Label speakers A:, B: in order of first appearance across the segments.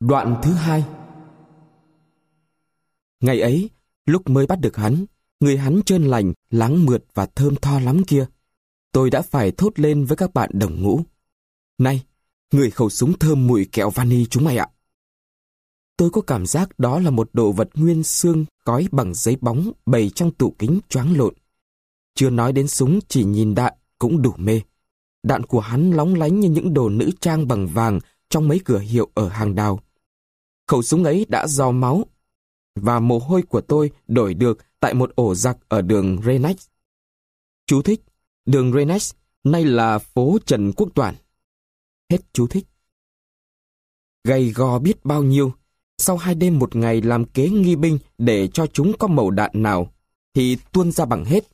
A: Đoạn thứ hai Ngày ấy, lúc mới bắt được hắn, người hắn trơn lành, láng mượt và thơm tho lắm kia. Tôi đã phải thốt lên với các bạn đồng ngũ. Này, người khẩu súng thơm mùi kẹo vani chúng mày ạ. Tôi có cảm giác đó là một đồ vật nguyên xương cói bằng giấy bóng bày trong tủ kính choáng lộn. Chưa nói đến súng chỉ nhìn đạn cũng đủ mê. Đạn của hắn lóng lánh như những đồ nữ trang bằng vàng trong mấy cửa hiệu ở hàng đào. Khẩu súng ấy đã do máu và mồ hôi của tôi đổi được tại một ổ giặc ở đường Renex. Chú thích, đường Renex nay là phố Trần Quốc Toản. Hết chú thích. Gầy gò biết bao nhiêu, sau hai đêm một ngày làm kế nghi binh để cho chúng có màu đạn nào, thì tuôn ra bằng hết.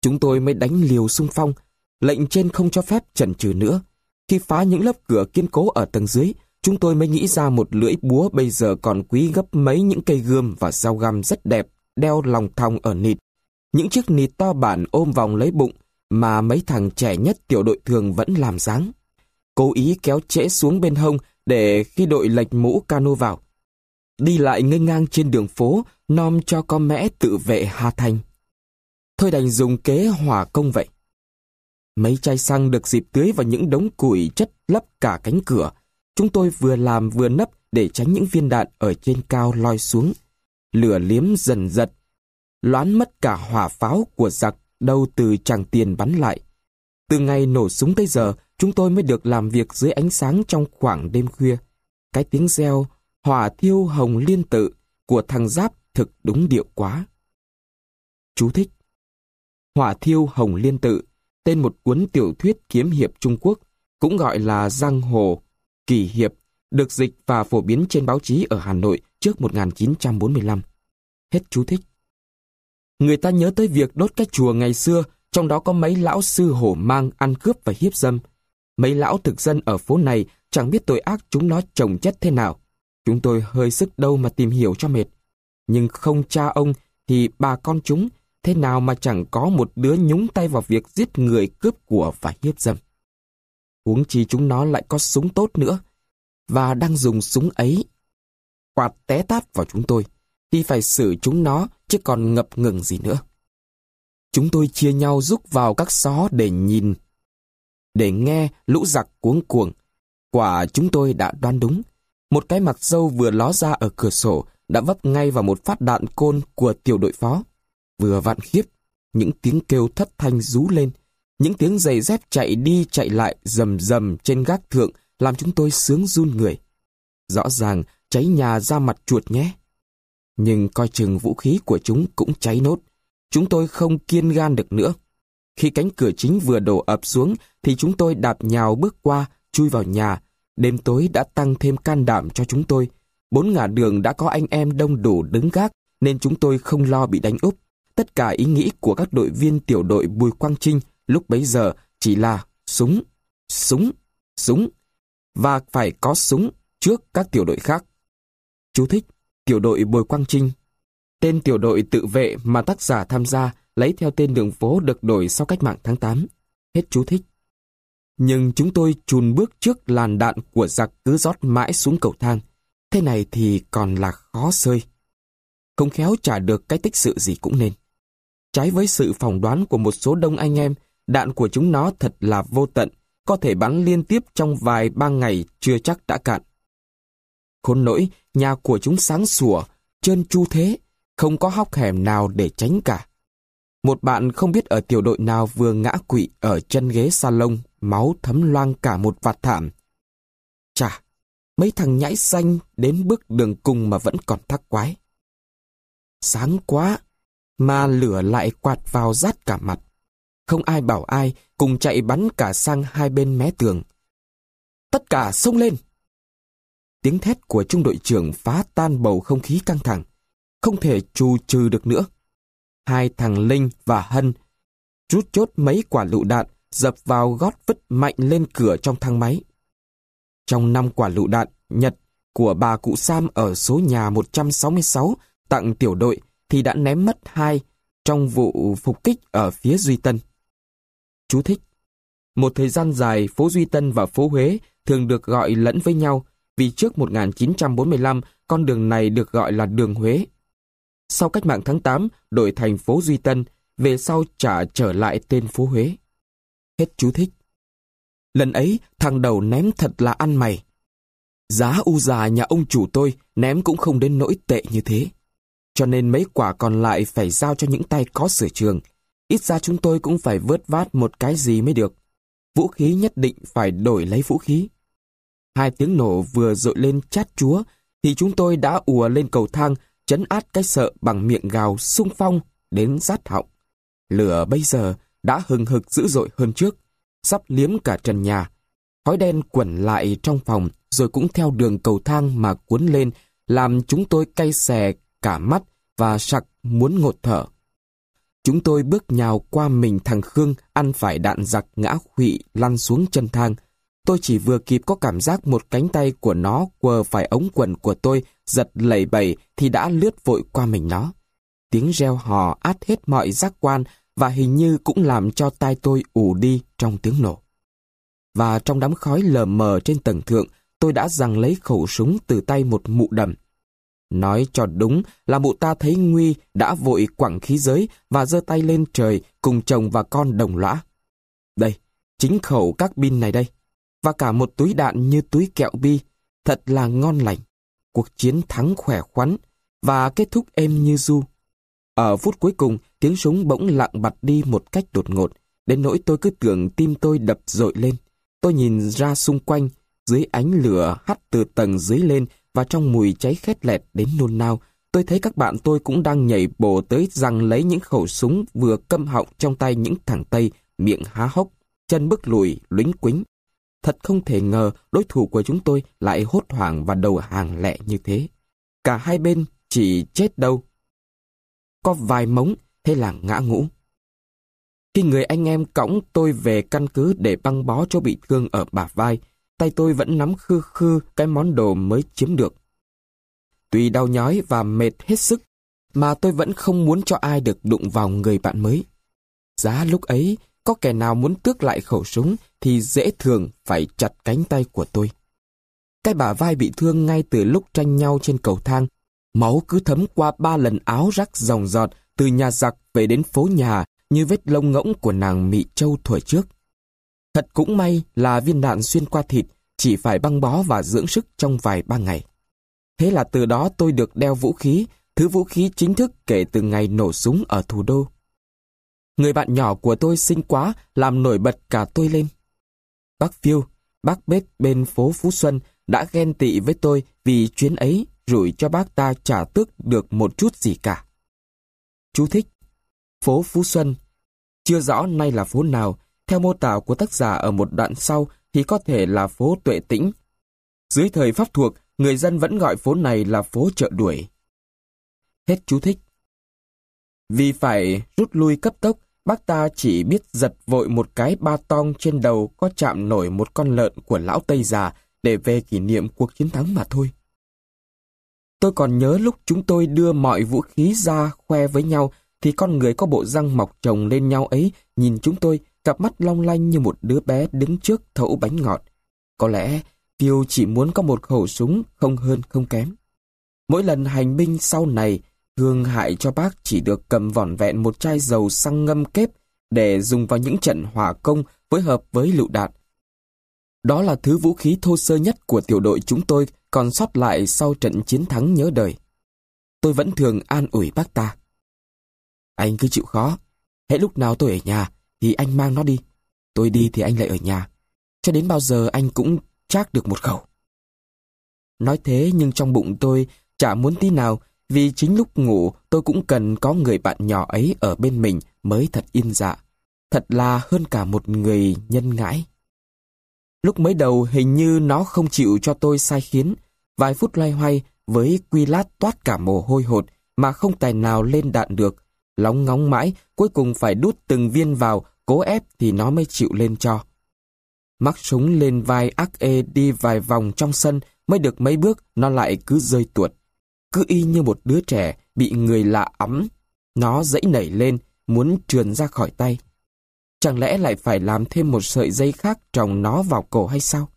A: Chúng tôi mới đánh liều xung phong, lệnh trên không cho phép chần chừ nữa. Khi phá những lớp cửa kiên cố ở tầng dưới, chúng tôi mới nghĩ ra một lưỡi búa bây giờ còn quý gấp mấy những cây gươm và dao găm rất đẹp, đeo lòng thòng ở nịt. Những chiếc nịt to bản ôm vòng lấy bụng, mà mấy thằng trẻ nhất tiểu đội thường vẫn làm dáng. Cố ý kéo trễ xuống bên hông để khi đội lệch mũ cano vào. Đi lại ngây ngang trên đường phố, nom cho con mẽ tự vệ Hà Thành. Thôi đành dùng kế hỏa công vậy. Mấy chai xăng được dịp tưới vào những đống củi chất lấp cả cánh cửa. Chúng tôi vừa làm vừa nấp để tránh những viên đạn ở trên cao loi xuống. Lửa liếm dần dật. Loán mất cả hỏa pháo của giặc đâu từ chàng tiền bắn lại. Từ ngày nổ súng tới giờ, chúng tôi mới được làm việc dưới ánh sáng trong khoảng đêm khuya. Cái tiếng reo, hỏa thiêu hồng liên tự của thằng Giáp thực đúng điệu quá. Chú thích Hỏa thiêu hồng liên tự, tên một cuốn tiểu thuyết kiếm hiệp Trung Quốc, cũng gọi là Giang Hồ, Kỳ Hiệp, được dịch và phổ biến trên báo chí ở Hà Nội trước 1945. Hết chú thích. Người ta nhớ tới việc đốt các chùa ngày xưa, trong đó có mấy lão sư hổ mang ăn cướp và hiếp dâm. Mấy lão thực dân ở phố này chẳng biết tội ác chúng nó trồng chất thế nào. Chúng tôi hơi sức đâu mà tìm hiểu cho mệt. Nhưng không cha ông thì bà con chúng thế nào mà chẳng có một đứa nhúng tay vào việc giết người cướp của và hiếp dâm. Huống chi chúng nó lại có súng tốt nữa, và đang dùng súng ấy quạt té tát vào chúng tôi, thì phải xử chúng nó chứ còn ngập ngừng gì nữa. Chúng tôi chia nhau rúc vào các xó để nhìn, để nghe lũ giặc cuống cuồng. Quả chúng tôi đã đoán đúng. Một cái mặt dâu vừa ló ra ở cửa sổ đã vấp ngay vào một phát đạn côn của tiểu đội phó. Vừa vạn khiếp, những tiếng kêu thất thanh rú lên, những tiếng giày dép chạy đi chạy lại rầm rầm trên gác thượng làm chúng tôi sướng run người. Rõ ràng cháy nhà ra mặt chuột nhé. Nhưng coi chừng vũ khí của chúng cũng cháy nốt. Chúng tôi không kiên gan được nữa. Khi cánh cửa chính vừa đổ ập xuống thì chúng tôi đạp nhào bước qua, chui vào nhà. Đêm tối đã tăng thêm can đảm cho chúng tôi. Bốn ngả đường đã có anh em đông đủ đứng gác nên chúng tôi không lo bị đánh úp. Tất cả ý nghĩ của các đội viên tiểu đội Bùi Quang Trinh lúc bấy giờ chỉ là súng, súng, súng và phải có súng trước các tiểu đội khác. Chú thích, tiểu đội bồi Quang Trinh. Tên tiểu đội tự vệ mà tác giả tham gia lấy theo tên đường phố được đổi sau cách mạng tháng 8. Hết chú thích. Nhưng chúng tôi chùn bước trước làn đạn của giặc cứ rót mãi xuống cầu thang. Thế này thì còn là khó sơi. Không khéo trả được cái tích sự gì cũng nên. Trái với sự phỏng đoán của một số đông anh em, đạn của chúng nó thật là vô tận, có thể bắn liên tiếp trong vài ba ngày chưa chắc đã cạn. Khốn nỗi, nhà của chúng sáng sủa, trơn chu thế, không có hóc hẻm nào để tránh cả. Một bạn không biết ở tiểu đội nào vừa ngã quỵ ở chân ghế salon, máu thấm loang cả một vạt thảm. Chà, mấy thằng nhãi xanh đến bước đường cùng mà vẫn còn thắc quái. Sáng quá, mà lửa lại quạt vào rát cả mặt. Không ai bảo ai, cùng chạy bắn cả sang hai bên mé tường. Tất cả xông lên! Tiếng thét của trung đội trưởng phá tan bầu không khí căng thẳng. Không thể trù trừ được nữa. Hai thằng Linh và Hân rút chốt mấy quả lựu đạn dập vào gót vứt mạnh lên cửa trong thang máy. Trong năm quả lựu đạn, Nhật của bà cụ Sam ở số nhà 166 tặng tiểu đội thì đã ném mất hai trong vụ phục kích ở phía Duy Tân. Chú thích Một thời gian dài, phố Duy Tân và phố Huế thường được gọi lẫn với nhau, vì trước 1945 con đường này được gọi là đường Huế. Sau cách mạng tháng 8, đổi thành phố Duy Tân, về sau trả trở lại tên phố Huế. Hết chú thích. Lần ấy, thằng đầu ném thật là ăn mày. Giá u già nhà ông chủ tôi ném cũng không đến nỗi tệ như thế. Cho nên mấy quả còn lại phải giao cho những tay có sửa trường. Ít ra chúng tôi cũng phải vớt vát một cái gì mới được. Vũ khí nhất định phải đổi lấy vũ khí. Hai tiếng nổ vừa dội lên chát chúa, thì chúng tôi đã ùa lên cầu thang, chấn át cái sợ bằng miệng gào sung phong đến rát họng. Lửa bây giờ đã hừng hực dữ dội hơn trước, sắp liếm cả trần nhà. Khói đen quẩn lại trong phòng, rồi cũng theo đường cầu thang mà cuốn lên, làm chúng tôi cay xè cả mắt và sặc muốn ngột thở. Chúng tôi bước nhào qua mình thằng Khương ăn phải đạn giặc ngã khụy lăn xuống chân thang. Tôi chỉ vừa kịp có cảm giác một cánh tay của nó quờ phải ống quần của tôi giật lẩy bẩy thì đã lướt vội qua mình nó. Tiếng reo hò át hết mọi giác quan và hình như cũng làm cho tai tôi ù đi trong tiếng nổ. Và trong đám khói lờ mờ trên tầng thượng, tôi đã giằng lấy khẩu súng từ tay một mụ đầm. Nói cho đúng là mụ ta thấy nguy đã vội quẳng khí giới và giơ tay lên trời cùng chồng và con đồng lõa. Đây, chính khẩu các pin này đây. Và cả một túi đạn như túi kẹo bi, thật là ngon lành. Cuộc chiến thắng khỏe khoắn và kết thúc êm như du. Ở phút cuối cùng, tiếng súng bỗng lặng bặt đi một cách đột ngột, đến nỗi tôi cứ tưởng tim tôi đập dội lên. Tôi nhìn ra xung quanh, dưới ánh lửa hắt từ tầng dưới lên và trong mùi cháy khét lẹt đến nôn nao, tôi thấy các bạn tôi cũng đang nhảy bổ tới rằng lấy những khẩu súng vừa câm họng trong tay những thằng Tây, miệng há hốc, chân bước lùi, lính quính. Thật không thể ngờ đối thủ của chúng tôi lại hốt hoảng và đầu hàng lẹ như thế. Cả hai bên chỉ chết đâu. Có vài mống, thế là ngã ngũ. Khi người anh em cõng tôi về căn cứ để băng bó cho bị thương ở bả vai, tay tôi vẫn nắm khư khư cái món đồ mới chiếm được. Tuy đau nhói và mệt hết sức, mà tôi vẫn không muốn cho ai được đụng vào người bạn mới. Giá lúc ấy, có kẻ nào muốn tước lại khẩu súng thì dễ thường phải chặt cánh tay của tôi. Cái bả vai bị thương ngay từ lúc tranh nhau trên cầu thang. Máu cứ thấm qua ba lần áo rắc dòng giọt từ nhà giặc về đến phố nhà như vết lông ngỗng của nàng Mị Châu thuở trước. Thật cũng may là viên đạn xuyên qua thịt, chỉ phải băng bó và dưỡng sức trong vài ba ngày. Thế là từ đó tôi được đeo vũ khí, thứ vũ khí chính thức kể từ ngày nổ súng ở thủ đô. Người bạn nhỏ của tôi xinh quá, làm nổi bật cả tôi lên. Bác Phiêu, bác bếp bên phố Phú Xuân đã ghen tị với tôi vì chuyến ấy rủi cho bác ta trả tước được một chút gì cả. Chú thích Phố Phú Xuân Chưa rõ nay là phố nào, theo mô tả của tác giả ở một đoạn sau thì có thể là phố Tuệ Tĩnh. Dưới thời Pháp thuộc, người dân vẫn gọi phố này là phố chợ đuổi. Hết chú thích. Vì phải rút lui cấp tốc, bác ta chỉ biết giật vội một cái ba tong trên đầu có chạm nổi một con lợn của lão Tây già để về kỷ niệm cuộc chiến thắng mà thôi. Tôi còn nhớ lúc chúng tôi đưa mọi vũ khí ra khoe với nhau thì con người có bộ răng mọc chồng lên nhau ấy nhìn chúng tôi cặp mắt long lanh như một đứa bé đứng trước thấu bánh ngọt. Có lẽ Phiêu chỉ muốn có một khẩu súng không hơn không kém. Mỗi lần hành binh sau này, thương hại cho bác chỉ được cầm vỏn vẹn một chai dầu xăng ngâm kép để dùng vào những trận hỏa công phối hợp với lựu đạn. Đó là thứ vũ khí thô sơ nhất của tiểu đội chúng tôi còn sót lại sau trận chiến thắng nhớ đời. Tôi vẫn thường an ủi bác ta. Anh cứ chịu khó. Hễ lúc nào tôi ở nhà thì anh mang nó đi. Tôi đi thì anh lại ở nhà. Cho đến bao giờ anh cũng chắc được một khẩu. Nói thế nhưng trong bụng tôi chả muốn tí nào, vì chính lúc ngủ tôi cũng cần có người bạn nhỏ ấy ở bên mình mới thật yên dạ. Thật là hơn cả một người nhân ngãi. Lúc mới đầu hình như nó không chịu cho tôi sai khiến. Vài phút loay hoay với quy lát toát cả mồ hôi hột mà không tài nào lên đạn được. Lóng ngóng mãi, cuối cùng phải đút từng viên vào, cố ép thì nó mới chịu lên cho. Mắc súng lên vai ác ê đi vài vòng trong sân, mới được mấy bước, nó lại cứ rơi tuột. Cứ y như một đứa trẻ bị người lạ ấm. Nó dãy nảy lên, muốn trườn ra khỏi tay. Chẳng lẽ lại phải làm thêm một sợi dây khác trồng nó vào cổ hay sao?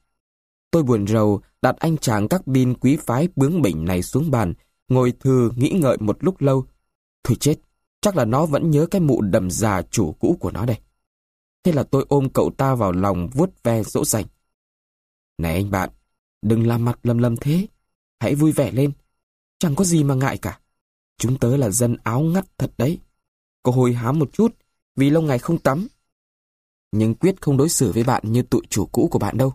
A: Tôi buồn rầu đặt anh chàng các pin quý phái bướng bỉnh này xuống bàn, ngồi thừ nghĩ ngợi một lúc lâu. Thôi chết, chắc là nó vẫn nhớ cái mụ đầm già chủ cũ của nó đây. Thế là tôi ôm cậu ta vào lòng vuốt ve dỗ dành. Này anh bạn, đừng làm mặt lầm lầm thế. Hãy vui vẻ lên. Chẳng có gì mà ngại cả. Chúng tớ là dân áo ngắt thật đấy. Có hồi hám một chút, vì lâu ngày không tắm. Nhưng quyết không đối xử với bạn như tụi chủ cũ của bạn đâu.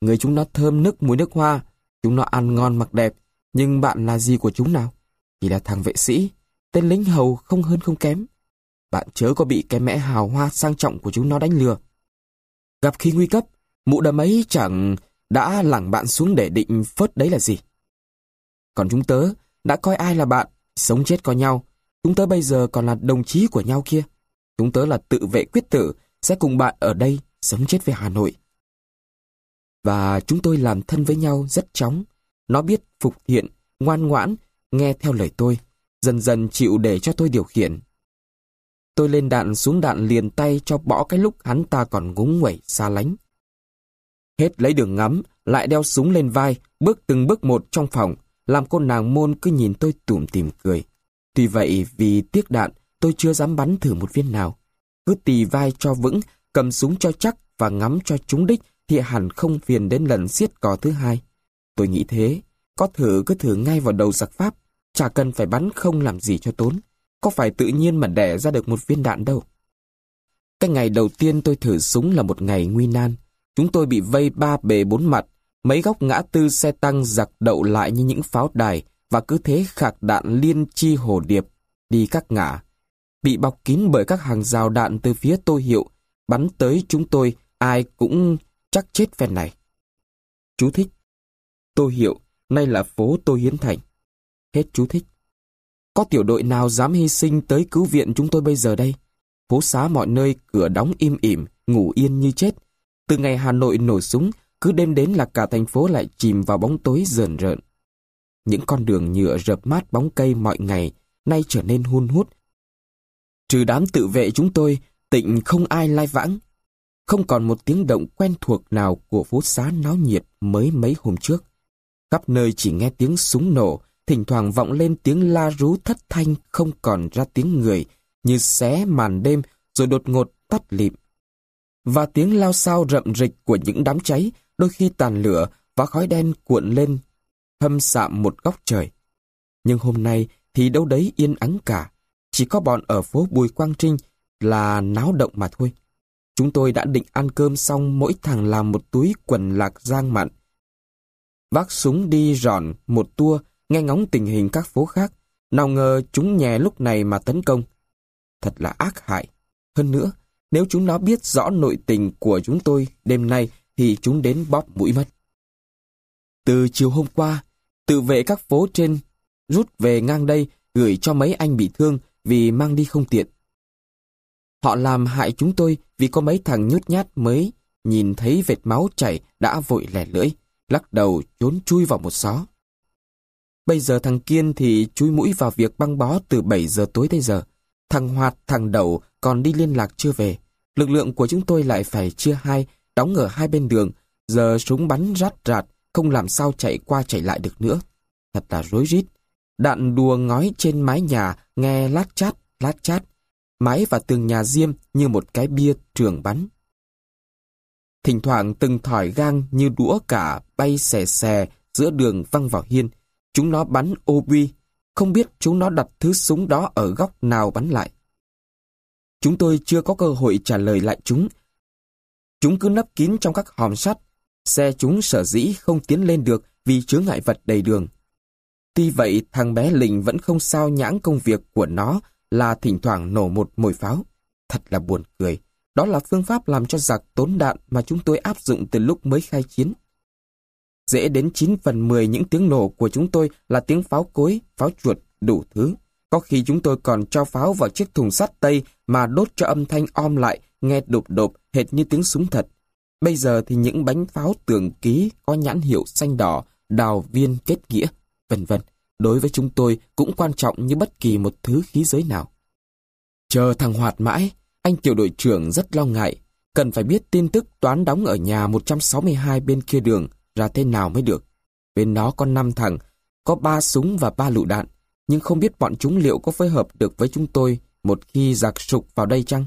A: Người chúng nó thơm nức mùi nước hoa, chúng nó ăn ngon mặc đẹp, nhưng bạn là gì của chúng nào? Chỉ là thằng vệ sĩ, tên lính hầu không hơn không kém. Bạn chớ có bị cái mẽ hào hoa sang trọng của chúng nó đánh lừa. Gặp khi nguy cấp, mụ đầm ấy chẳng đã lẳng bạn xuống để định phớt đấy là gì. Còn chúng tớ đã coi ai là bạn, sống chết có nhau. Chúng tớ bây giờ còn là đồng chí của nhau kia. Chúng tớ là tự vệ quyết tử, sẽ cùng bạn ở đây, sống chết về Hà Nội. Và chúng tôi làm thân với nhau rất chóng. Nó biết phục hiện, ngoan ngoãn, nghe theo lời tôi, dần dần chịu để cho tôi điều khiển. Tôi lên đạn xuống đạn liền tay cho bỏ cái lúc hắn ta còn ngúng nguẩy xa lánh. Hết lấy đường ngắm, lại đeo súng lên vai, bước từng bước một trong phòng, làm cô nàng môn cứ nhìn tôi tủm tìm cười. Tuy vậy vì tiếc đạn, tôi chưa dám bắn thử một viên nào. Cứ tì vai cho vững, cầm súng cho chắc và ngắm cho trúng đích thì hẳn không phiền đến lần siết cò thứ hai. Tôi nghĩ thế, có thử cứ thử ngay vào đầu giặc Pháp, chả cần phải bắn không làm gì cho tốn. Có phải tự nhiên mà đẻ ra được một viên đạn đâu. Cái ngày đầu tiên tôi thử súng là một ngày nguy nan. Chúng tôi bị vây ba bề bốn mặt, mấy góc ngã tư xe tăng giặc đậu lại như những pháo đài và cứ thế khạc đạn liên chi hồ điệp, đi các ngã. Bị bọc kín bởi các hàng rào đạn từ phía tôi hiệu, bắn tới chúng tôi, ai cũng chắc chết phen này. Chú thích. Tô hiệu, nay là phố Tô Hiến Thành. Hết chú thích. Có tiểu đội nào dám hy sinh tới cứu viện chúng tôi bây giờ đây? Phố xá mọi nơi cửa đóng im ỉm, ngủ yên như chết. Từ ngày Hà Nội nổ súng, cứ đêm đến là cả thành phố lại chìm vào bóng tối rờn rợn. Những con đường nhựa rợp mát bóng cây mọi ngày nay trở nên hun hút. Trừ đám tự vệ chúng tôi, tịnh không ai lai vãng. Không còn một tiếng động quen thuộc nào của phố xá náo nhiệt mới mấy hôm trước. Khắp nơi chỉ nghe tiếng súng nổ, thỉnh thoảng vọng lên tiếng la rú thất thanh không còn ra tiếng người, như xé màn đêm rồi đột ngột tắt lịm. Và tiếng lao sao rậm rịch của những đám cháy, đôi khi tàn lửa và khói đen cuộn lên, thâm sạm một góc trời. Nhưng hôm nay thì đâu đấy yên ắng cả, chỉ có bọn ở phố Bùi Quang Trinh là náo động mà thôi. Chúng tôi đã định ăn cơm xong mỗi thằng làm một túi quần lạc giang mặn. Vác súng đi ròn một tua nghe ngóng tình hình các phố khác. Nào ngờ chúng nhè lúc này mà tấn công. Thật là ác hại. Hơn nữa, nếu chúng nó biết rõ nội tình của chúng tôi đêm nay thì chúng đến bóp mũi mất. Từ chiều hôm qua, tự vệ các phố trên rút về ngang đây gửi cho mấy anh bị thương vì mang đi không tiện. Họ làm hại chúng tôi vì có mấy thằng nhút nhát mới nhìn thấy vệt máu chảy đã vội lẻ lưỡi, lắc đầu trốn chui vào một xó. Bây giờ thằng Kiên thì chui mũi vào việc băng bó từ 7 giờ tối tới giờ. Thằng Hoạt, thằng Đậu còn đi liên lạc chưa về. Lực lượng của chúng tôi lại phải chia hai, đóng ở hai bên đường. Giờ súng bắn rát rạt, không làm sao chạy qua chạy lại được nữa. Thật là rối rít. Đạn đùa ngói trên mái nhà, nghe lát chát, lát chát. Mái và tường nhà diêm như một cái bia trường bắn. Thỉnh thoảng từng thỏi gang như đũa cả bay xè xè giữa đường văng vào hiên. Chúng nó bắn ô bi, không biết chúng nó đặt thứ súng đó ở góc nào bắn lại. Chúng tôi chưa có cơ hội trả lời lại chúng. Chúng cứ nấp kín trong các hòm sắt. Xe chúng sở dĩ không tiến lên được vì chứa ngại vật đầy đường. Tuy vậy, thằng bé Lình vẫn không sao nhãng công việc của nó là thỉnh thoảng nổ một mồi pháo. Thật là buồn cười. Đó là phương pháp làm cho giặc tốn đạn mà chúng tôi áp dụng từ lúc mới khai chiến. Dễ đến 9 phần 10 những tiếng nổ của chúng tôi là tiếng pháo cối, pháo chuột, đủ thứ. Có khi chúng tôi còn cho pháo vào chiếc thùng sắt tây mà đốt cho âm thanh om lại, nghe đột đột, hệt như tiếng súng thật. Bây giờ thì những bánh pháo tường ký có nhãn hiệu xanh đỏ, đào viên kết nghĩa, vân vân. Đối với chúng tôi cũng quan trọng như bất kỳ một thứ khí giới nào. Chờ thằng Hoạt mãi, anh tiểu đội trưởng rất lo ngại. cần phải biết tin tức toán đóng ở nhà 162 bên kia đường ra thế nào mới được. Bên đó có 5 thằng, có 3 súng và 3 lựu đạn, nhưng không biết bọn chúng liệu có phối hợp được với chúng tôi một khi giặc sục vào đây chăng?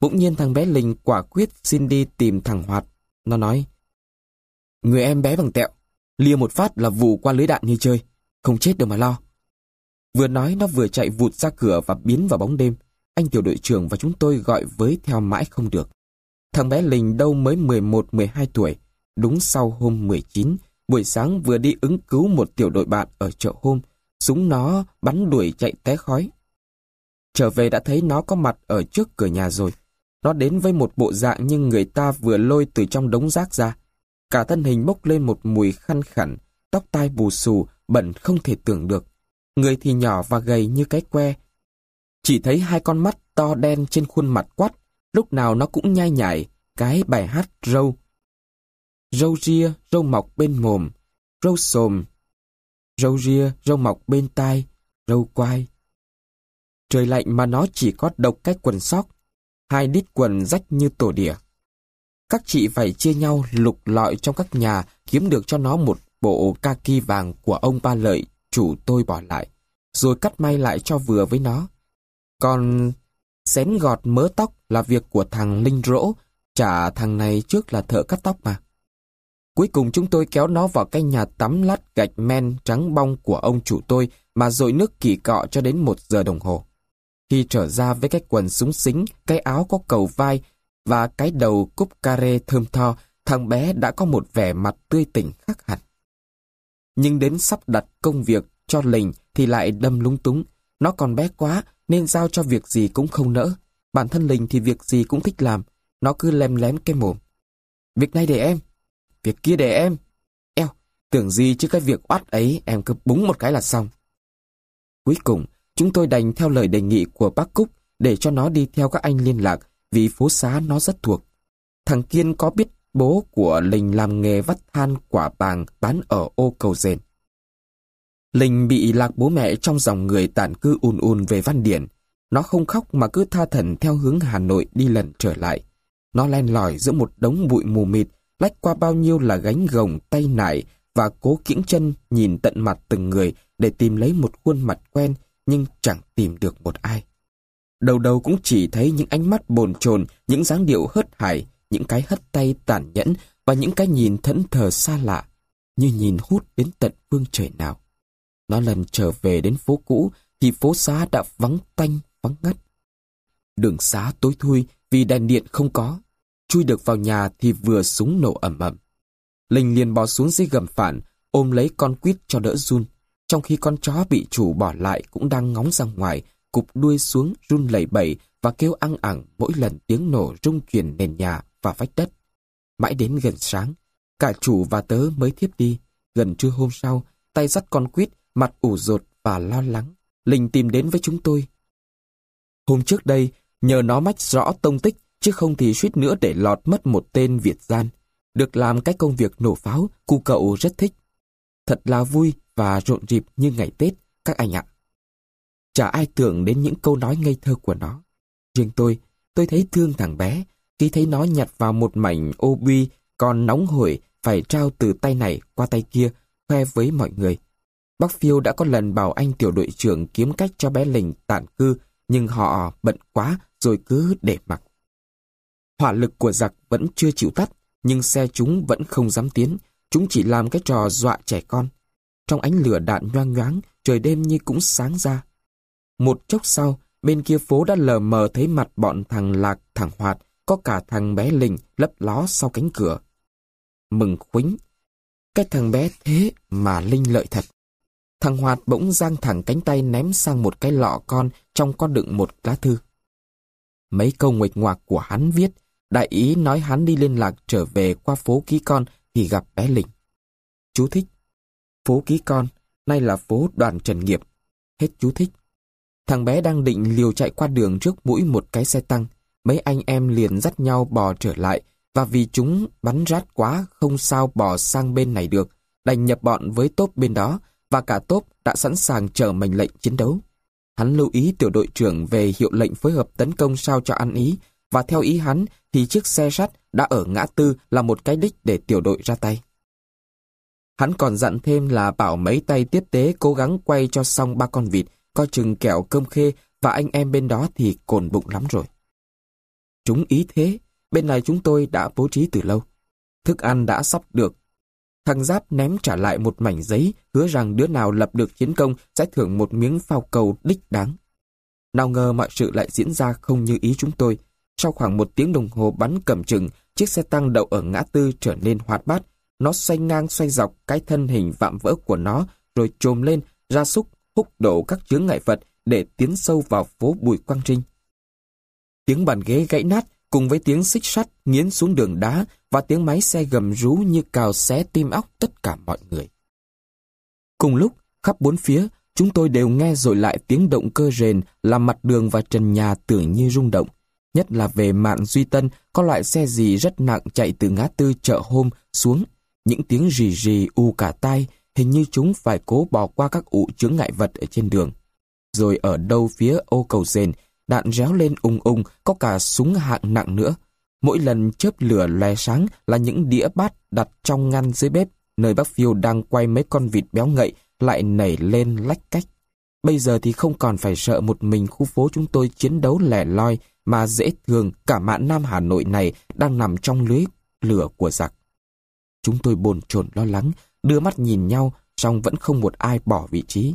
A: Bỗng nhiên thằng bé Linh quả quyết xin đi tìm thằng Hoạt. Nó nói, Người em bé bằng tẹo, lia một phát là vụ qua lưới đạn như chơi, không chết được mà lo. Vừa nói nó vừa chạy vụt ra cửa và biến vào bóng đêm. Anh tiểu đội trưởng và chúng tôi gọi với theo mãi không được. Thằng bé Linh đâu mới 11-12 tuổi, đúng sau hôm 19, buổi sáng vừa đi ứng cứu một tiểu đội bạn ở chợ hôm, súng nó bắn đuổi chạy té khói. Trở về đã thấy nó có mặt ở trước cửa nhà rồi. Nó đến với một bộ dạng như người ta vừa lôi từ trong đống rác ra. Cả thân hình bốc lên một mùi khăn khẳng, tóc tai bù xù, bẩn không thể tưởng được. Người thì nhỏ và gầy như cái que. Chỉ thấy hai con mắt to đen trên khuôn mặt quắt, lúc nào nó cũng nhai nhảy cái bài hát râu. Râu ria, râu mọc bên mồm, râu xồm, râu ria, râu mọc bên tai, râu quai. Trời lạnh mà nó chỉ có độc cái quần sóc, hai đít quần rách như tổ đỉa. Các chị phải chia nhau lục lọi trong các nhà kiếm được cho nó một bộ kaki vàng của ông Ba Lợi, chủ tôi bỏ lại, rồi cắt may lại cho vừa với nó. Còn xén gọt mớ tóc là việc của thằng Linh Rỗ, chả thằng này trước là thợ cắt tóc mà. Cuối cùng chúng tôi kéo nó vào cái nhà tắm lát gạch men trắng bong của ông chủ tôi mà dội nước kỳ cọ cho đến một giờ đồng hồ. Khi trở ra với cái quần súng xính, cái áo có cầu vai và cái đầu cúp care thơm tho, thằng bé đã có một vẻ mặt tươi tỉnh khác hẳn. Nhưng đến sắp đặt công việc cho lình thì lại đâm lúng túng. Nó còn bé quá nên giao cho việc gì cũng không nỡ. Bản thân lình thì việc gì cũng thích làm. Nó cứ lem lém cái mồm. Việc này để em. Việc kia để em. Eo, tưởng gì chứ cái việc oát ấy em cứ búng một cái là xong. Cuối cùng, chúng tôi đành theo lời đề nghị của bác Cúc để cho nó đi theo các anh liên lạc vì phố xá nó rất thuộc. Thằng Kiên có biết bố của Linh làm nghề vắt than quả bàng bán ở ô cầu rền. Linh bị lạc bố mẹ trong dòng người tản cư ùn ùn về Văn Điển. Nó không khóc mà cứ tha thần theo hướng Hà Nội đi lần trở lại. Nó len lỏi giữa một đống bụi mù mịt, lách qua bao nhiêu là gánh gồng tay nải và cố kiễng chân nhìn tận mặt từng người để tìm lấy một khuôn mặt quen nhưng chẳng tìm được một ai. Đầu đầu cũng chỉ thấy những ánh mắt bồn chồn, những dáng điệu hớt hải, những cái hất tay tàn nhẫn và những cái nhìn thẫn thờ xa lạ, như nhìn hút đến tận phương trời nào. Nó lần trở về đến phố cũ thì phố xá đã vắng tanh, vắng ngắt. Đường xá tối thui vì đèn điện không có. Chui được vào nhà thì vừa súng nổ ầm ầm. Linh liền bò xuống dưới gầm phản, ôm lấy con quýt cho đỡ run. Trong khi con chó bị chủ bỏ lại cũng đang ngóng ra ngoài, cụp đuôi xuống run lẩy bẩy và kêu ăn ẳng mỗi lần tiếng nổ rung chuyển nền nhà và vách đất. Mãi đến gần sáng, cả chủ và tớ mới thiếp đi. Gần trưa hôm sau, tay dắt con quýt, mặt ủ rột và lo lắng. Linh tìm đến với chúng tôi. Hôm trước đây, nhờ nó mách rõ tông tích, chứ không thì suýt nữa để lọt mất một tên Việt gian. Được làm cái công việc nổ pháo, cu cậu rất thích. Thật là vui và rộn rịp như ngày Tết, các anh ạ. Chả ai tưởng đến những câu nói ngây thơ của nó. Riêng tôi, tôi thấy thương thằng bé, khi thấy nó nhặt vào một mảnh ô bi còn nóng hổi phải trao từ tay này qua tay kia, khoe với mọi người. Bác Phiêu đã có lần bảo anh tiểu đội trưởng kiếm cách cho bé Lình tản cư, nhưng họ bận quá rồi cứ để mặc. Hỏa lực của giặc vẫn chưa chịu tắt, nhưng xe chúng vẫn không dám tiến, chúng chỉ làm cái trò dọa trẻ con. Trong ánh lửa đạn nhoang nhoáng, trời đêm như cũng sáng ra. Một chốc sau, bên kia phố đã lờ mờ thấy mặt bọn thằng Lạc, thằng Hoạt, có cả thằng bé Linh lấp ló sau cánh cửa. Mừng khuính. Cái thằng bé thế mà Linh lợi thật. Thằng Hoạt bỗng giang thẳng cánh tay ném sang một cái lọ con trong có đựng một lá thư. Mấy câu nguệch ngoạc của hắn viết, đại ý nói hắn đi liên lạc trở về qua phố ký con thì gặp bé Linh. Chú thích. Phố ký con, nay là phố đoàn Trần Nghiệp. Hết chú thích. Thằng bé đang định liều chạy qua đường trước mũi một cái xe tăng. Mấy anh em liền dắt nhau bò trở lại và vì chúng bắn rát quá không sao bò sang bên này được, đành nhập bọn với tốp bên đó và cả tốp đã sẵn sàng chờ mệnh lệnh chiến đấu. Hắn lưu ý tiểu đội trưởng về hiệu lệnh phối hợp tấn công sao cho ăn ý và theo ý hắn thì chiếc xe sắt đã ở ngã tư là một cái đích để tiểu đội ra tay. Hắn còn dặn thêm là bảo mấy tay tiếp tế cố gắng quay cho xong ba con vịt, coi chừng kẹo cơm khê và anh em bên đó thì cồn bụng lắm rồi. Chúng ý thế, bên này chúng tôi đã bố trí từ lâu. Thức ăn đã sắp được. Thằng Giáp ném trả lại một mảnh giấy hứa rằng đứa nào lập được chiến công sẽ thưởng một miếng phao cầu đích đáng. Nào ngờ mọi sự lại diễn ra không như ý chúng tôi. Sau khoảng một tiếng đồng hồ bắn cầm chừng, chiếc xe tăng đậu ở ngã tư trở nên hoạt bát. Nó xoay ngang xoay dọc cái thân hình vạm vỡ của nó, rồi trồm lên, ra súc, húc đổ các chướng ngại vật để tiến sâu vào phố Bùi Quang Trinh. Tiếng bàn ghế gãy nát cùng với tiếng xích sắt nghiến xuống đường đá và tiếng máy xe gầm rú như cào xé tim óc tất cả mọi người. Cùng lúc, khắp bốn phía, chúng tôi đều nghe rồi lại tiếng động cơ rền làm mặt đường và trần nhà tưởng như rung động. Nhất là về mạng Duy Tân, có loại xe gì rất nặng chạy từ ngã tư chợ hôm xuống. Những tiếng rì rì u cả tai, hình như chúng phải cố bỏ qua các ụ chướng ngại vật ở trên đường. Rồi ở đâu phía ô cầu rền, đạn réo lên ung ung, có cả súng hạng nặng nữa. Mỗi lần chớp lửa lè sáng là những đĩa bát đặt trong ngăn dưới bếp, nơi bác Phiêu đang quay mấy con vịt béo ngậy, lại nảy lên lách cách. Bây giờ thì không còn phải sợ một mình khu phố chúng tôi chiến đấu lẻ loi, mà dễ thường cả mạn Nam Hà Nội này đang nằm trong lưới lửa của giặc. Chúng tôi bồn chồn lo lắng, đưa mắt nhìn nhau, song vẫn không một ai bỏ vị trí.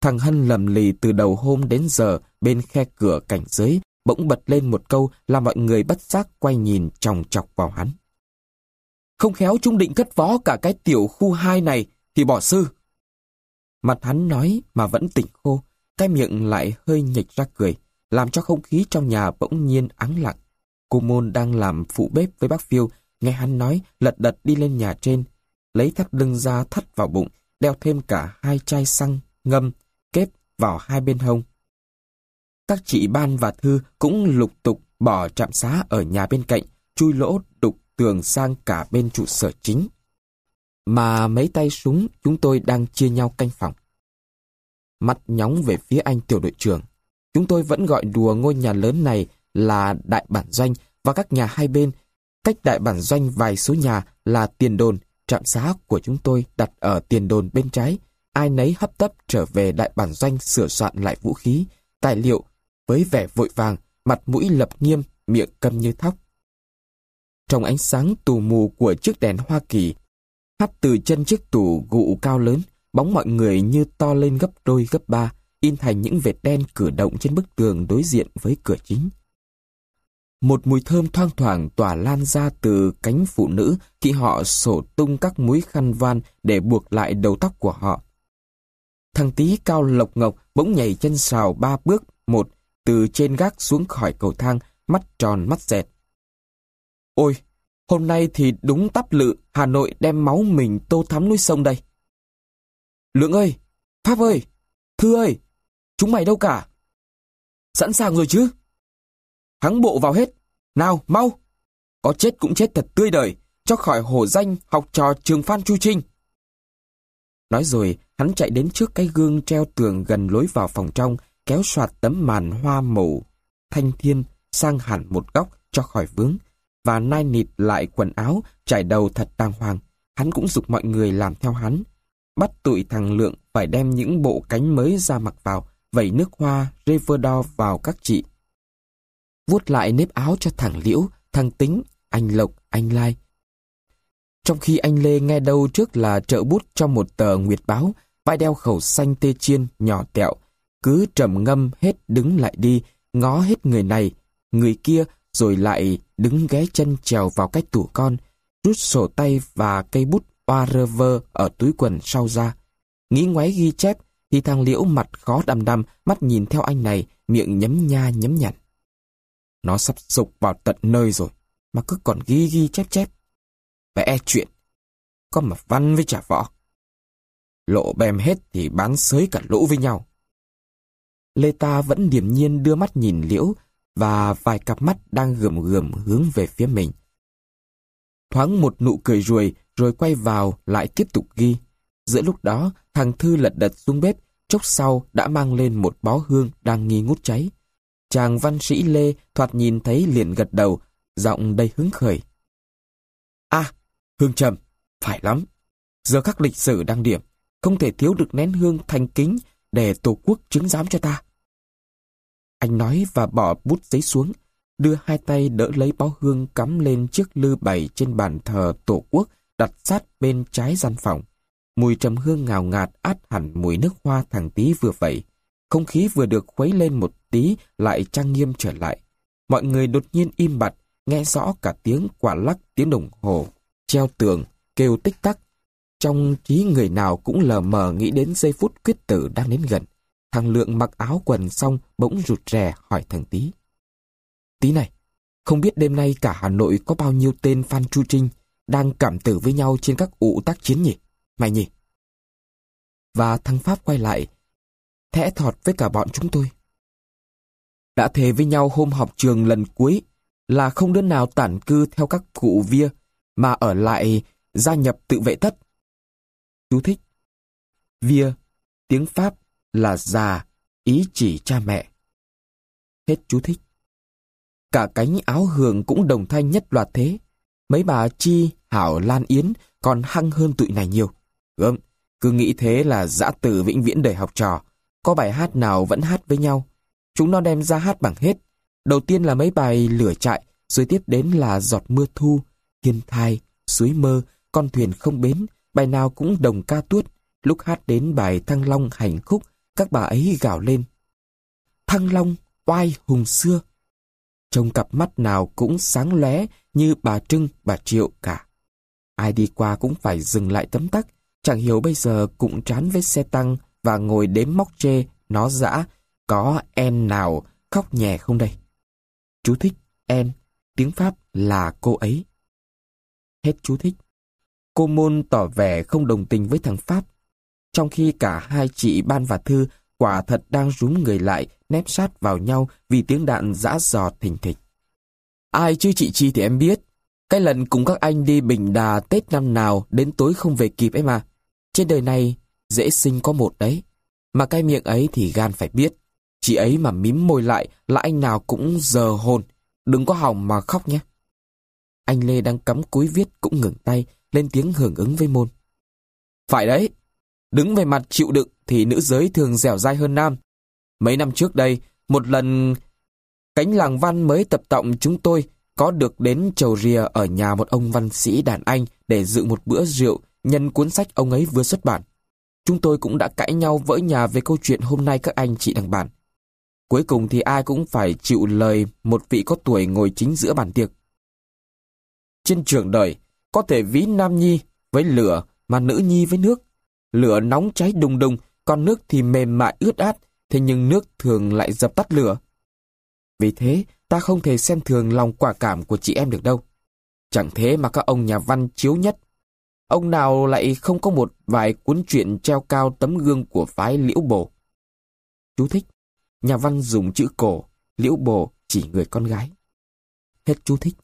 A: Thằng Hân lầm lì từ đầu hôm đến giờ bên khe cửa cảnh giới bỗng bật lên một câu làm mọi người bất giác quay nhìn chòng chọc vào hắn. Không khéo chúng định cất vó cả cái tiểu khu hai này thì bỏ sư. Mặt hắn nói mà vẫn tỉnh khô, cái miệng lại hơi nhịch ra cười, làm cho không khí trong nhà bỗng nhiên ắng lặng. Cô Môn đang làm phụ bếp với bác Phiêu, nghe hắn nói lật đật đi lên nhà trên, lấy thắt lưng ra thắt vào bụng, đeo thêm cả hai chai xăng, ngâm, kép vào hai bên hông. Các chị Ban và Thư cũng lục tục bỏ trạm xá ở nhà bên cạnh, chui lỗ đục tường sang cả bên trụ sở chính. Mà mấy tay súng chúng tôi đang chia nhau canh phòng. Mắt nhóng về phía anh tiểu đội trưởng. Chúng tôi vẫn gọi đùa ngôi nhà lớn này là đại bản doanh và các nhà hai bên. Cách đại bản doanh vài số nhà là tiền đồn, trạm xá của chúng tôi đặt ở tiền đồn bên trái. Ai nấy hấp tấp trở về đại bản doanh sửa soạn lại vũ khí, tài liệu với vẻ vội vàng, mặt mũi lập nghiêm, miệng câm như thóc. Trong ánh sáng tù mù của chiếc đèn Hoa Kỳ, hắt từ chân chiếc tủ gụ cao lớn, bóng mọi người như to lên gấp đôi gấp ba, in thành những vệt đen cử động trên bức tường đối diện với cửa chính. Một mùi thơm thoang thoảng tỏa lan ra từ cánh phụ nữ khi họ sổ tung các múi khăn van để buộc lại đầu tóc của họ. Thằng tí cao lộc ngọc bỗng nhảy chân xào ba bước, một từ trên gác xuống khỏi cầu thang, mắt tròn mắt dẹt. Ôi, hôm nay thì đúng tắp lự Hà Nội đem máu mình tô thắm núi sông đây. Lượng ơi, Pháp ơi, Thư ơi, chúng mày đâu cả? Sẵn sàng rồi chứ? hắn bộ vào hết. Nào, mau! Có chết cũng chết thật tươi đời, cho khỏi hổ danh học trò trường Phan Chu Trinh. Nói rồi, hắn chạy đến trước cái gương treo tường gần lối vào phòng trong, kéo soạt tấm màn hoa màu thanh thiên sang hẳn một góc cho khỏi vướng, và nai nịt lại quần áo, trải đầu thật đàng hoàng. Hắn cũng dục mọi người làm theo hắn. Bắt tụi thằng Lượng phải đem những bộ cánh mới ra mặc vào, vẩy nước hoa, Riverdor vào các chị. Vuốt lại nếp áo cho thằng Liễu, thằng Tính, anh Lộc, anh Lai. Trong khi anh Lê nghe đâu trước là trợ bút cho một tờ nguyệt báo, vai đeo khẩu xanh tê chiên, nhỏ tẹo, cứ trầm ngâm hết đứng lại đi, ngó hết người này, người kia, rồi lại đứng ghé chân trèo vào cái tủ con, rút sổ tay và cây bút oa rơ vơ ở túi quần sau ra. Nghĩ ngoáy ghi chép, thì thằng Liễu mặt khó đăm đăm, mắt nhìn theo anh này, miệng nhấm nha nhấm nhặn. Nó sắp sục vào tận nơi rồi, mà cứ còn ghi ghi chép chép. Vẽ chuyện, có mà văn với trả võ. Lộ bèm hết thì bán sới cả lũ với nhau. Lê Ta vẫn điềm nhiên đưa mắt nhìn Liễu và vài cặp mắt đang gườm gườm hướng về phía mình. Thoáng một nụ cười ruồi rồi quay vào lại tiếp tục ghi. Giữa lúc đó, thằng Thư lật đật xuống bếp, chốc sau đã mang lên một bó hương đang nghi ngút cháy. Chàng văn sĩ Lê thoạt nhìn thấy liền gật đầu, giọng đầy hứng khởi. À, hương trầm, phải lắm. Giờ các lịch sử đang điểm, không thể thiếu được nén hương thành kính để Tổ quốc chứng giám cho ta. Anh nói và bỏ bút giấy xuống, đưa hai tay đỡ lấy bó hương cắm lên chiếc lư bày trên bàn thờ Tổ quốc đặt sát bên trái gian phòng. Mùi trầm hương ngào ngạt át hẳn mùi nước hoa thằng tí vừa vậy. Không khí vừa được khuấy lên một tí lại trang nghiêm trở lại. Mọi người đột nhiên im bặt, nghe rõ cả tiếng quả lắc tiếng đồng hồ, treo tường, kêu tích tắc. Trong trí người nào cũng lờ mờ nghĩ đến giây phút quyết tử đang đến gần. Thằng Lượng mặc áo quần xong bỗng rụt rè hỏi thằng Tý. Tí này, không biết đêm nay cả Hà Nội có bao nhiêu tên Phan Chu Trinh đang cảm tử với nhau trên các ụ tác chiến nhỉ? Mày nhỉ? Và thằng Pháp quay lại, thẽ thọt với cả bọn chúng tôi. Đã thề với nhau hôm họp trường lần cuối là không đứa nào tản cư theo các cụ via mà ở lại gia nhập tự vệ thất Chú thích. Via, tiếng Pháp là già, ý chỉ cha mẹ. Hết chú thích. Cả cánh áo hường cũng đồng thanh nhất loạt thế. Mấy bà Chi, Hảo, Lan Yến còn hăng hơn tụi này nhiều. Gớm, cứ nghĩ thế là dã từ vĩnh viễn đời học trò. Có bài hát nào vẫn hát với nhau. Chúng nó đem ra hát bằng hết. Đầu tiên là mấy bài lửa trại, rồi tiếp đến là giọt mưa thu, thiên thai, suối mơ, con thuyền không bến, bài nào cũng đồng ca tuốt. Lúc hát đến bài Thăng Long hành khúc, các bà ấy gào lên. Thăng Long, oai hùng xưa. Trông cặp mắt nào cũng sáng lóe như bà Trưng, bà Triệu cả. Ai đi qua cũng phải dừng lại tấm tắc, chẳng hiểu bây giờ cũng chán với xe tăng và ngồi đếm móc chê, nó dã, có em nào khóc nhẹ không đây? Chú thích, em, tiếng Pháp là cô ấy. Hết chú thích. Cô Môn tỏ vẻ không đồng tình với thằng Pháp, trong khi cả hai chị Ban và Thư quả thật đang rúm người lại, nép sát vào nhau vì tiếng đạn giã giò thình thịch. Ai chứ chị Chi thì em biết. Cái lần cùng các anh đi Bình Đà Tết năm nào đến tối không về kịp ấy mà. Trên đời này, dễ sinh có một đấy. Mà cái miệng ấy thì gan phải biết. Chị ấy mà mím môi lại là anh nào cũng giờ hồn. Đừng có hỏng mà khóc nhé. Anh Lê đang cắm cúi viết cũng ngừng tay, lên tiếng hưởng ứng với môn. Phải đấy, đứng về mặt chịu đựng thì nữ giới thường dẻo dai hơn nam. Mấy năm trước đây, một lần cánh làng văn mới tập tọng chúng tôi có được đến chầu rìa ở nhà một ông văn sĩ đàn anh để dự một bữa rượu nhân cuốn sách ông ấy vừa xuất bản. Chúng tôi cũng đã cãi nhau vỡ nhà về câu chuyện hôm nay các anh chị đang bàn. Cuối cùng thì ai cũng phải chịu lời một vị có tuổi ngồi chính giữa bàn tiệc. Trên trường đời, có thể ví nam nhi với lửa mà nữ nhi với nước. Lửa nóng cháy đùng đùng, còn nước thì mềm mại ướt át, thế nhưng nước thường lại dập tắt lửa. Vì thế, ta không thể xem thường lòng quả cảm của chị em được đâu. Chẳng thế mà các ông nhà văn chiếu nhất. Ông nào lại không có một vài cuốn truyện treo cao tấm gương của phái liễu bồ. Chú thích. Nhà văn dùng chữ cổ, liễu bồ chỉ người con gái. Hết chú thích.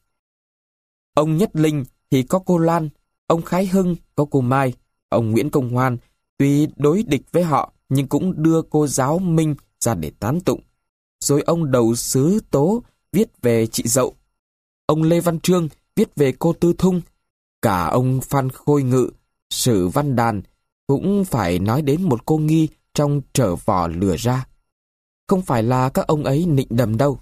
A: Ông Nhất Linh thì có cô Lan, ông Khái Hưng có cô Mai, ông Nguyễn Công Hoan tuy đối địch với họ nhưng cũng đưa cô giáo Minh ra để tán tụng. Rồi ông Đầu Sứ Tố viết về chị Dậu. Ông Lê Văn Trương viết về cô Tư Thung. Cả ông Phan Khôi Ngự, Sử Văn Đàn cũng phải nói đến một cô nghi trong trở vỏ lừa ra. Không phải là các ông ấy nịnh đầm đâu.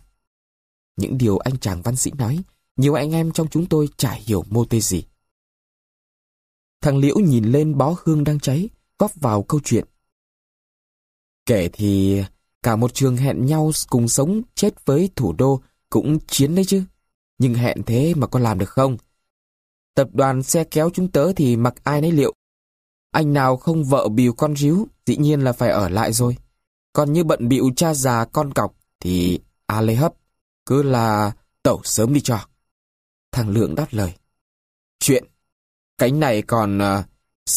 A: Những điều anh chàng văn sĩ nói, nhiều anh em trong chúng tôi chả hiểu mô tê gì. Thằng Liễu nhìn lên bó hương đang cháy, góp vào câu chuyện. Kể thì cả một trường hẹn nhau cùng sống chết với thủ đô cũng chiến đấy chứ. Nhưng hẹn thế mà có làm được không? Tập đoàn xe kéo chúng tớ thì mặc ai nấy liệu. Anh nào không vợ bìu con ríu, dĩ nhiên là phải ở lại rồi. Còn như bận bịu cha già con cọc thì a lê hấp, cứ là tẩu sớm đi cho. Thằng Lượng đáp lời. Chuyện, cánh này còn uh,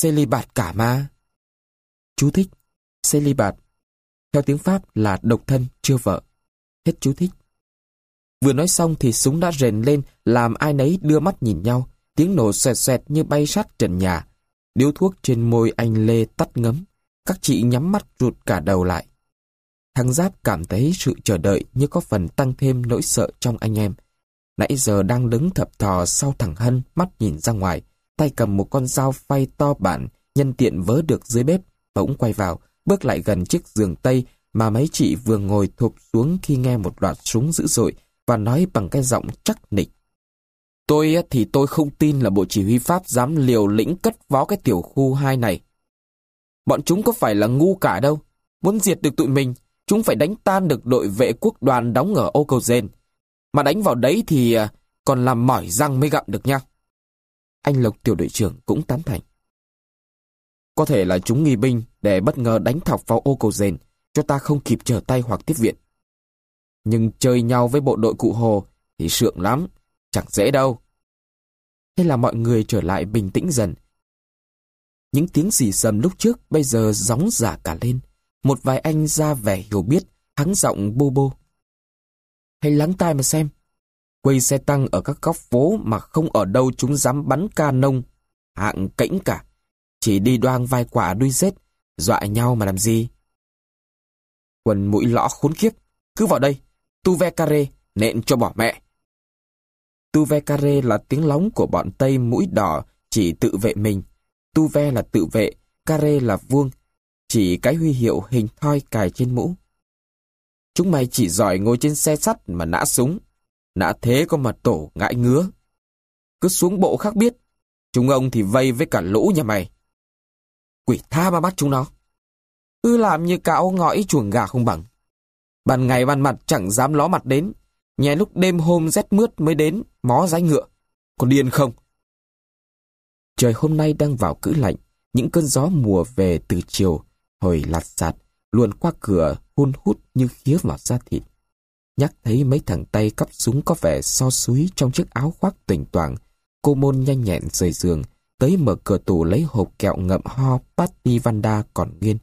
A: celibat cả ma Chú thích, celibat. Theo tiếng Pháp là độc thân, chưa vợ. Hết chú thích. Vừa nói xong thì súng đã rền lên làm ai nấy đưa mắt nhìn nhau. Tiếng nổ xẹt xẹt như bay sát trần nhà. Điếu thuốc trên môi anh Lê tắt ngấm. Các chị nhắm mắt rụt cả đầu lại. Thằng Giáp cảm thấy sự chờ đợi như có phần tăng thêm nỗi sợ trong anh em. Nãy giờ đang đứng thập thò sau thằng Hân, mắt nhìn ra ngoài, tay cầm một con dao phay to bản, nhân tiện vớ được dưới bếp, bỗng quay vào, bước lại gần chiếc giường tây mà mấy chị vừa ngồi thụp xuống khi nghe một loạt súng dữ dội và nói bằng cái giọng chắc nịch. Tôi thì tôi không tin là Bộ Chỉ huy Pháp dám liều lĩnh cất vó cái tiểu khu 2 này. Bọn chúng có phải là ngu cả đâu. Muốn diệt được tụi mình, chúng phải đánh tan được đội vệ quốc đoàn đóng ở ô cầu dền. Mà đánh vào đấy thì à, còn làm mỏi răng mới gặm được nha. Anh Lộc tiểu đội trưởng cũng tán thành. Có thể là chúng nghi binh để bất ngờ đánh thọc vào ô cầu dền cho ta không kịp trở tay hoặc tiếp viện. Nhưng chơi nhau với bộ đội cụ Hồ thì sượng lắm, chẳng dễ đâu. Thế là mọi người trở lại bình tĩnh dần. Những tiếng xì sầm lúc trước bây giờ gióng giả cả lên. Một vài anh ra vẻ hiểu biết, hắng giọng bô bô. Hãy lắng tai mà xem. Quay xe tăng ở các góc phố mà không ở đâu chúng dám bắn ca nông. Hạng kĩnh cả. Chỉ đi đoang vai quả đuôi rết, dọa nhau mà làm gì. Quần mũi lõ khốn kiếp, cứ vào đây, tu ve care, nện cho bỏ mẹ. Tuve care là tiếng lóng của bọn Tây mũi đỏ chỉ tự vệ mình. Tuve là tự vệ, care là vuông, chỉ cái huy hiệu hình thoi cài trên mũ. Chúng mày chỉ giỏi ngồi trên xe sắt mà nã súng. Nã thế có mà tổ ngại ngứa. Cứ xuống bộ khác biết. Chúng ông thì vây với cả lũ nhà mày. Quỷ tha mà bắt chúng nó. Cứ làm như cạo ngõi chuồng gà không bằng. Ban ngày ban mặt chẳng dám ló mặt đến nhà lúc đêm hôm rét mướt mới đến, mó rái ngựa. Còn điên không? Trời hôm nay đang vào cữ lạnh. Những cơn gió mùa về từ chiều, hồi lạt sạt, luồn qua cửa, hun hút như khía vào da thịt. Nhắc thấy mấy thằng tay cắp súng có vẻ so suối trong chiếc áo khoác tỉnh toảng. Cô môn nhanh nhẹn rời giường, tới mở cửa tủ lấy hộp kẹo ngậm ho Patty Vanda còn nguyên,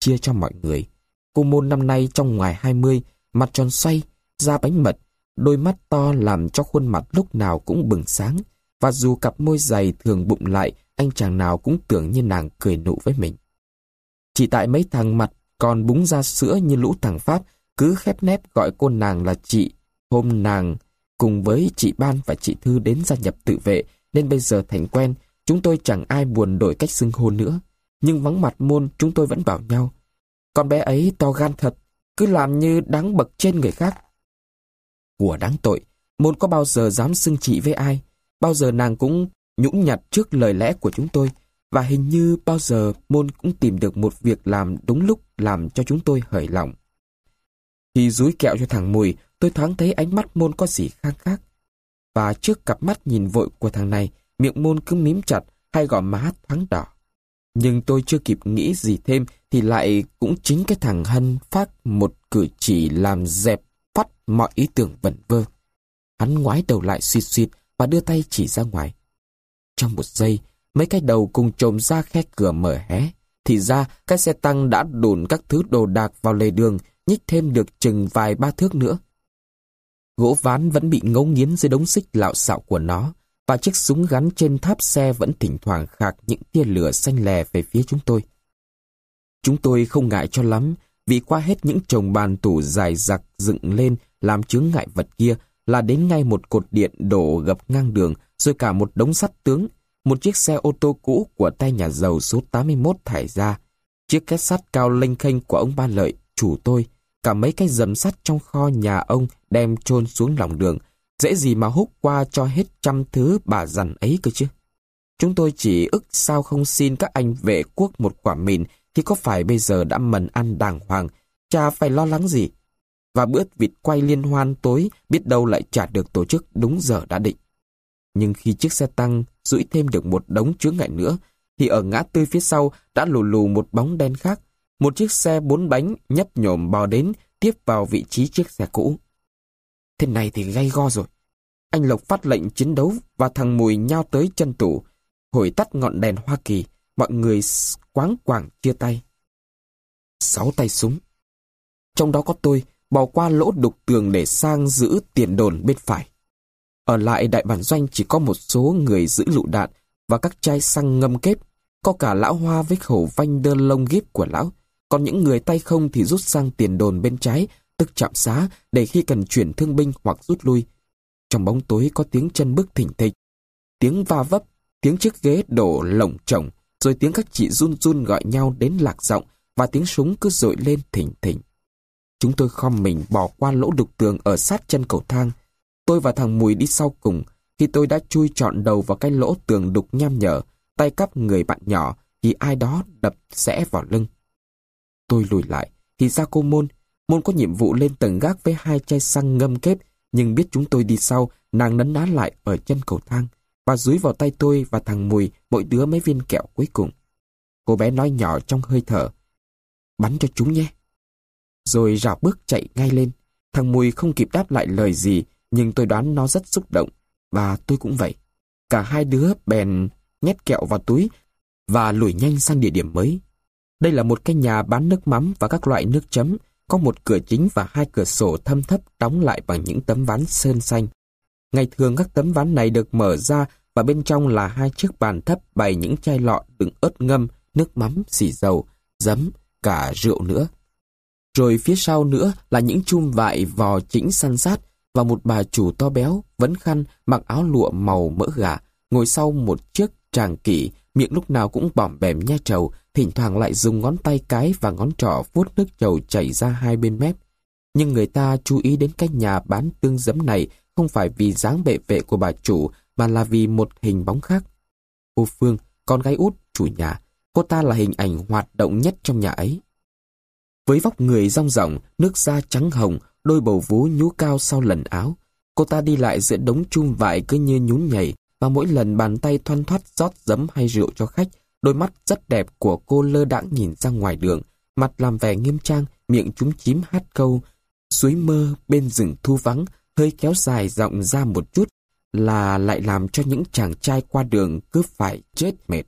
A: chia cho mọi người. Cô môn năm nay trong ngoài 20, mặt tròn xoay, da bánh mật, đôi mắt to làm cho khuôn mặt lúc nào cũng bừng sáng. Và dù cặp môi dày thường bụng lại, anh chàng nào cũng tưởng như nàng cười nụ với mình. Chỉ tại mấy thằng mặt còn búng ra sữa như lũ thằng Pháp cứ khép nép gọi cô nàng là chị. Hôm nàng cùng với chị Ban và chị Thư đến gia nhập tự vệ nên bây giờ thành quen, chúng tôi chẳng ai buồn đổi cách xưng hô nữa. Nhưng vắng mặt môn chúng tôi vẫn bảo nhau. Con bé ấy to gan thật, cứ làm như đáng bậc trên người khác. Của đáng tội, môn có bao giờ dám xưng chị với ai? Bao giờ nàng cũng nhũng nhặt trước lời lẽ của chúng tôi, và hình như bao giờ môn cũng tìm được một việc làm đúng lúc làm cho chúng tôi hởi lòng. Khi dúi kẹo cho thằng Mùi, tôi thoáng thấy ánh mắt môn có gì khang khác. Và trước cặp mắt nhìn vội của thằng này, miệng môn cứ mím chặt, hay gò má thoáng đỏ. Nhưng tôi chưa kịp nghĩ gì thêm thì lại cũng chính cái thằng Hân phát một cử chỉ làm dẹp phát mọi ý tưởng vẩn vơ. Hắn ngoái đầu lại suy suy và đưa tay chỉ ra ngoài. Trong một giây, mấy cái đầu cùng trồm ra khe cửa mở hé. Thì ra, cái xe tăng đã đồn các thứ đồ đạc vào lề đường, nhích thêm được chừng vài ba thước nữa. Gỗ ván vẫn bị ngấu nghiến dưới đống xích lạo xạo của nó, và chiếc súng gắn trên tháp xe vẫn thỉnh thoảng khạc những tia lửa xanh lè về phía chúng tôi. Chúng tôi không ngại cho lắm, vì qua hết những chồng bàn tủ dài dặc dựng lên làm chướng ngại vật kia là đến ngay một cột điện đổ gập ngang đường, rồi cả một đống sắt tướng, một chiếc xe ô tô cũ của tay nhà giàu số 81 thải ra, chiếc két sắt cao lênh khênh của ông Ba Lợi, chủ tôi, cả mấy cái dầm sắt trong kho nhà ông đem chôn xuống lòng đường, dễ gì mà hút qua cho hết trăm thứ bà dằn ấy cơ chứ. Chúng tôi chỉ ức sao không xin các anh vệ quốc một quả mìn thì có phải bây giờ đã mần ăn đàng hoàng, cha phải lo lắng gì. Và bữa vịt quay liên hoan tối biết đâu lại trả được tổ chức đúng giờ đã định. Nhưng khi chiếc xe tăng rũi thêm được một đống chướng ngại nữa, thì ở ngã tư phía sau đã lù lù một bóng đen khác. Một chiếc xe bốn bánh nhấp nhổm bò đến tiếp vào vị trí chiếc xe cũ. Thế này thì gay go rồi. Anh Lộc phát lệnh chiến đấu và thằng Mùi nhao tới chân tủ. Hồi tắt ngọn đèn Hoa Kỳ, mọi người quáng quảng chia tay. Sáu tay súng. Trong đó có tôi, bò qua lỗ đục tường để sang giữ tiền đồn bên phải. Ở lại đại bản doanh chỉ có một số người giữ lụ đạn và các chai xăng ngâm kép. Có cả lão hoa với khẩu vanh đơn lông ghép của lão. Còn những người tay không thì rút sang tiền đồn bên trái, tức chạm xá, để khi cần chuyển thương binh hoặc rút lui. Trong bóng tối có tiếng chân bước thỉnh thịch, tiếng va vấp, tiếng chiếc ghế đổ lồng chồng, rồi tiếng các chị run run gọi nhau đến lạc giọng và tiếng súng cứ dội lên thỉnh thỉnh. Chúng tôi khom mình bỏ qua lỗ đục tường ở sát chân cầu thang. Tôi và thằng Mùi đi sau cùng, khi tôi đã chui trọn đầu vào cái lỗ tường đục nham nhở, tay cắp người bạn nhỏ, thì ai đó đập sẽ vào lưng. Tôi lùi lại, thì ra cô Môn. Môn có nhiệm vụ lên tầng gác với hai chai xăng ngâm kép nhưng biết chúng tôi đi sau, nàng nấn ná lại ở chân cầu thang và dúi vào tay tôi và thằng Mùi mỗi đứa mấy viên kẹo cuối cùng. Cô bé nói nhỏ trong hơi thở. Bắn cho chúng nhé. Rồi rào bước chạy ngay lên. Thằng Mùi không kịp đáp lại lời gì, nhưng tôi đoán nó rất xúc động. Và tôi cũng vậy. Cả hai đứa bèn nhét kẹo vào túi và lùi nhanh sang địa điểm mới. Đây là một cái nhà bán nước mắm và các loại nước chấm, có một cửa chính và hai cửa sổ thâm thấp đóng lại bằng những tấm ván sơn xanh. Ngày thường các tấm ván này được mở ra và bên trong là hai chiếc bàn thấp bày những chai lọ đựng ớt ngâm, nước mắm, xì dầu, giấm, cả rượu nữa. Rồi phía sau nữa là những chum vại vò chỉnh săn sát và một bà chủ to béo, vấn khăn, mặc áo lụa màu mỡ gà, ngồi sau một chiếc tràng kỷ, miệng lúc nào cũng bỏm bẻm nha trầu, thỉnh thoảng lại dùng ngón tay cái và ngón trỏ vuốt nước trầu chảy ra hai bên mép. Nhưng người ta chú ý đến cái nhà bán tương giấm này không phải vì dáng bệ vệ của bà chủ mà là vì một hình bóng khác. Cô Phương, con gái út, chủ nhà, cô ta là hình ảnh hoạt động nhất trong nhà ấy. Với vóc người rong ròng, nước da trắng hồng, đôi bầu vú nhú cao sau lần áo, cô ta đi lại giữa đống chum vải cứ như nhún nhảy, và mỗi lần bàn tay thoăn thoắt rót giấm hay rượu cho khách, đôi mắt rất đẹp của cô lơ đãng nhìn ra ngoài đường, mặt làm vẻ nghiêm trang, miệng chúng chím hát câu, suối mơ bên rừng thu vắng, hơi kéo dài giọng ra một chút là lại làm cho những chàng trai qua đường cứ phải chết mệt.